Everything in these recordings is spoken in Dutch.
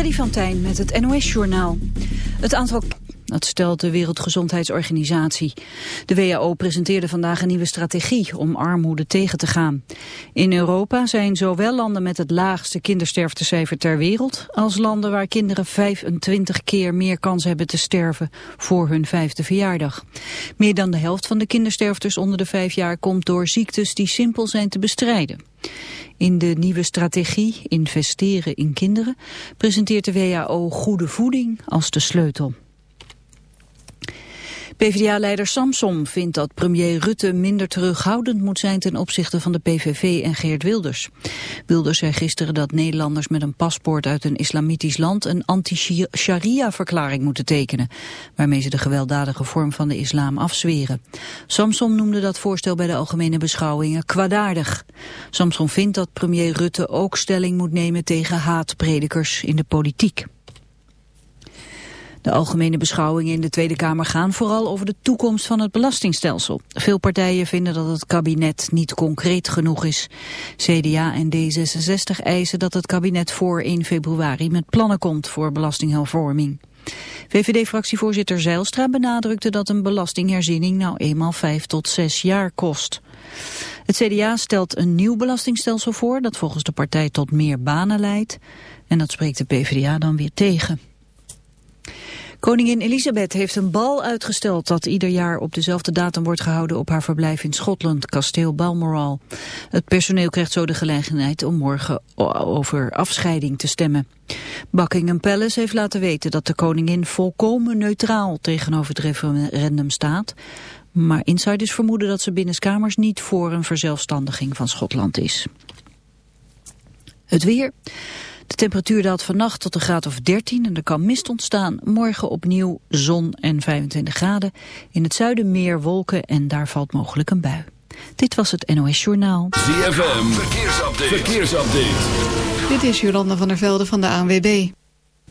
Freddy van Tijn met het NOS-journaal. Het aantal... Dat stelt de Wereldgezondheidsorganisatie. De WHO presenteerde vandaag een nieuwe strategie om armoede tegen te gaan. In Europa zijn zowel landen met het laagste kindersterftecijfer ter wereld... als landen waar kinderen 25 keer meer kans hebben te sterven voor hun vijfde verjaardag. Meer dan de helft van de kindersterftes onder de vijf jaar komt door ziektes die simpel zijn te bestrijden. In de nieuwe strategie Investeren in Kinderen presenteert de WHO goede voeding als de sleutel. PvdA-leider Samson vindt dat premier Rutte minder terughoudend moet zijn ten opzichte van de PVV en Geert Wilders. Wilders zei gisteren dat Nederlanders met een paspoort uit een islamitisch land een anti-sharia-verklaring moeten tekenen, waarmee ze de gewelddadige vorm van de islam afzweren. Samson noemde dat voorstel bij de algemene beschouwingen kwaadaardig. Samson vindt dat premier Rutte ook stelling moet nemen tegen haatpredikers in de politiek. De algemene beschouwingen in de Tweede Kamer gaan vooral over de toekomst van het belastingstelsel. Veel partijen vinden dat het kabinet niet concreet genoeg is. CDA en D66 eisen dat het kabinet voor 1 februari met plannen komt voor belastinghervorming. VVD-fractievoorzitter Zeilstra benadrukte dat een belastingherziening nou eenmaal vijf tot zes jaar kost. Het CDA stelt een nieuw belastingstelsel voor dat volgens de partij tot meer banen leidt. En dat spreekt de PvdA dan weer tegen. Koningin Elisabeth heeft een bal uitgesteld dat ieder jaar op dezelfde datum wordt gehouden op haar verblijf in Schotland, kasteel Balmoral. Het personeel krijgt zo de gelegenheid om morgen over afscheiding te stemmen. Buckingham Palace heeft laten weten dat de koningin volkomen neutraal tegenover het referendum staat. Maar insiders vermoeden dat ze binnenskamers niet voor een verzelfstandiging van Schotland is. Het weer. De temperatuur daalt vannacht tot een graad of 13 en er kan mist ontstaan. Morgen opnieuw zon en 25 graden. In het zuiden meer wolken en daar valt mogelijk een bui. Dit was het NOS Journaal. ZFM, verkeersupdate. verkeersupdate. Dit is Jolanda van der Velde van de ANWB.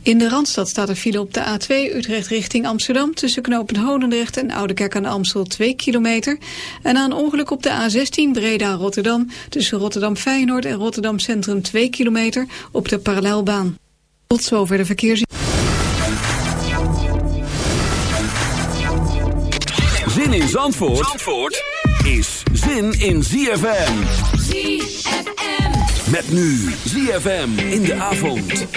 In de Randstad staat er file op de A2 Utrecht richting Amsterdam... tussen knooppunt Hodendrecht en Oudekerk aan de Amstel 2 kilometer. En een ongeluk op de A16 Breda-Rotterdam... tussen Rotterdam-Feyenoord en Rotterdam Centrum 2 kilometer op de parallelbaan. Tot zover de verkeers... Zin in Zandvoort, Zandvoort is zin in ZFM. ZFM. Met nu ZFM in de avond.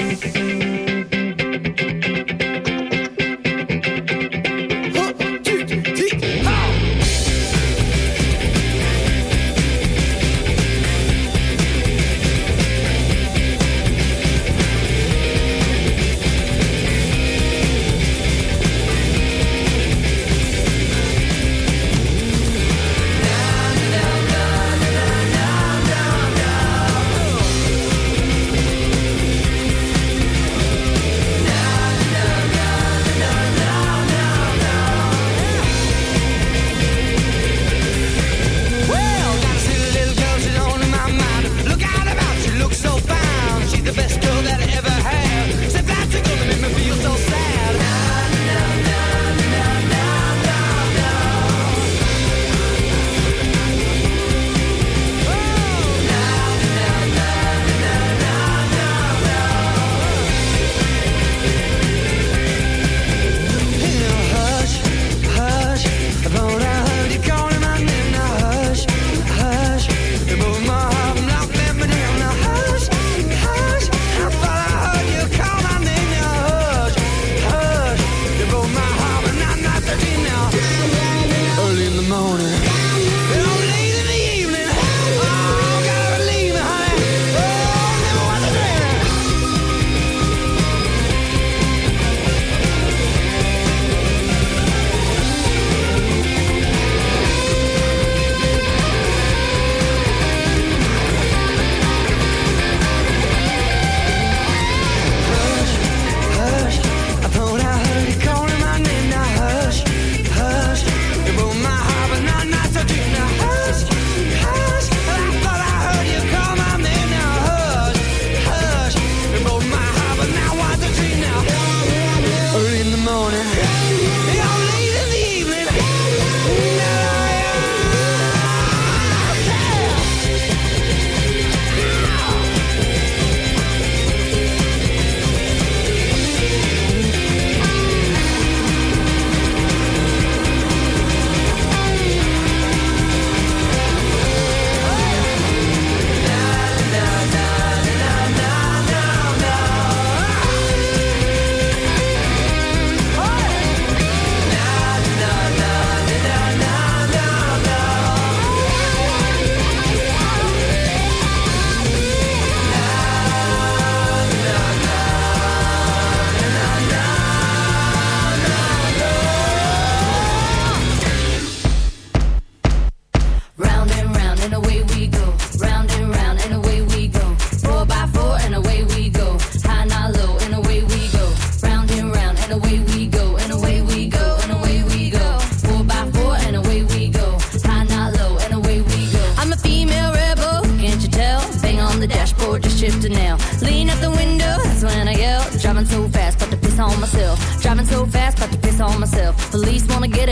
Police wanna get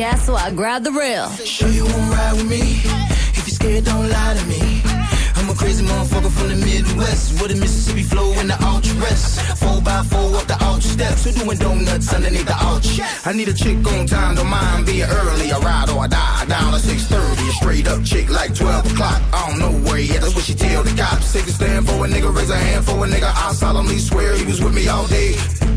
gas, so I grab the rail. Sure you won't ride with me? If you're scared, don't lie to me. I'm a crazy motherfucker from the Midwest with a Mississippi flow in the ultra rest. Four by four up the ultra steps, who doing donuts underneath the ultra? I need a chick on time, don't mind being early. I ride or I die down at 6:30. A straight up chick like 12 o'clock. I don't know where he at, that's what she tell the cops. Take a stand for a nigga, raise a hand for a nigga. I solemnly swear he was with me all day.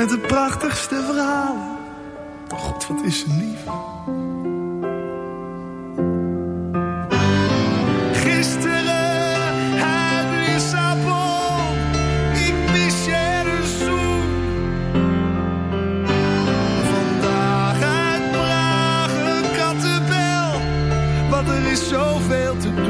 Met de prachtigste verhalen. God, wat is lief. Gisteren uit Lissabon, ik mis je een zoen. Vandaag uit Praag een kattenbel, want er is zoveel te doen.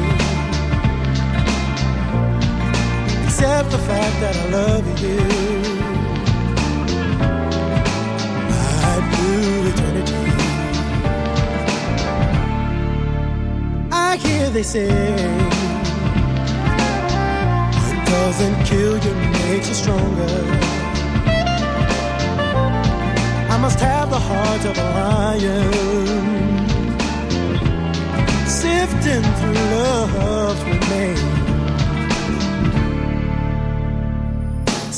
Accept the fact that I love you. My blue eternity. I hear they say what doesn't kill you makes you stronger. I must have the heart of a lion, sifting through love's remains.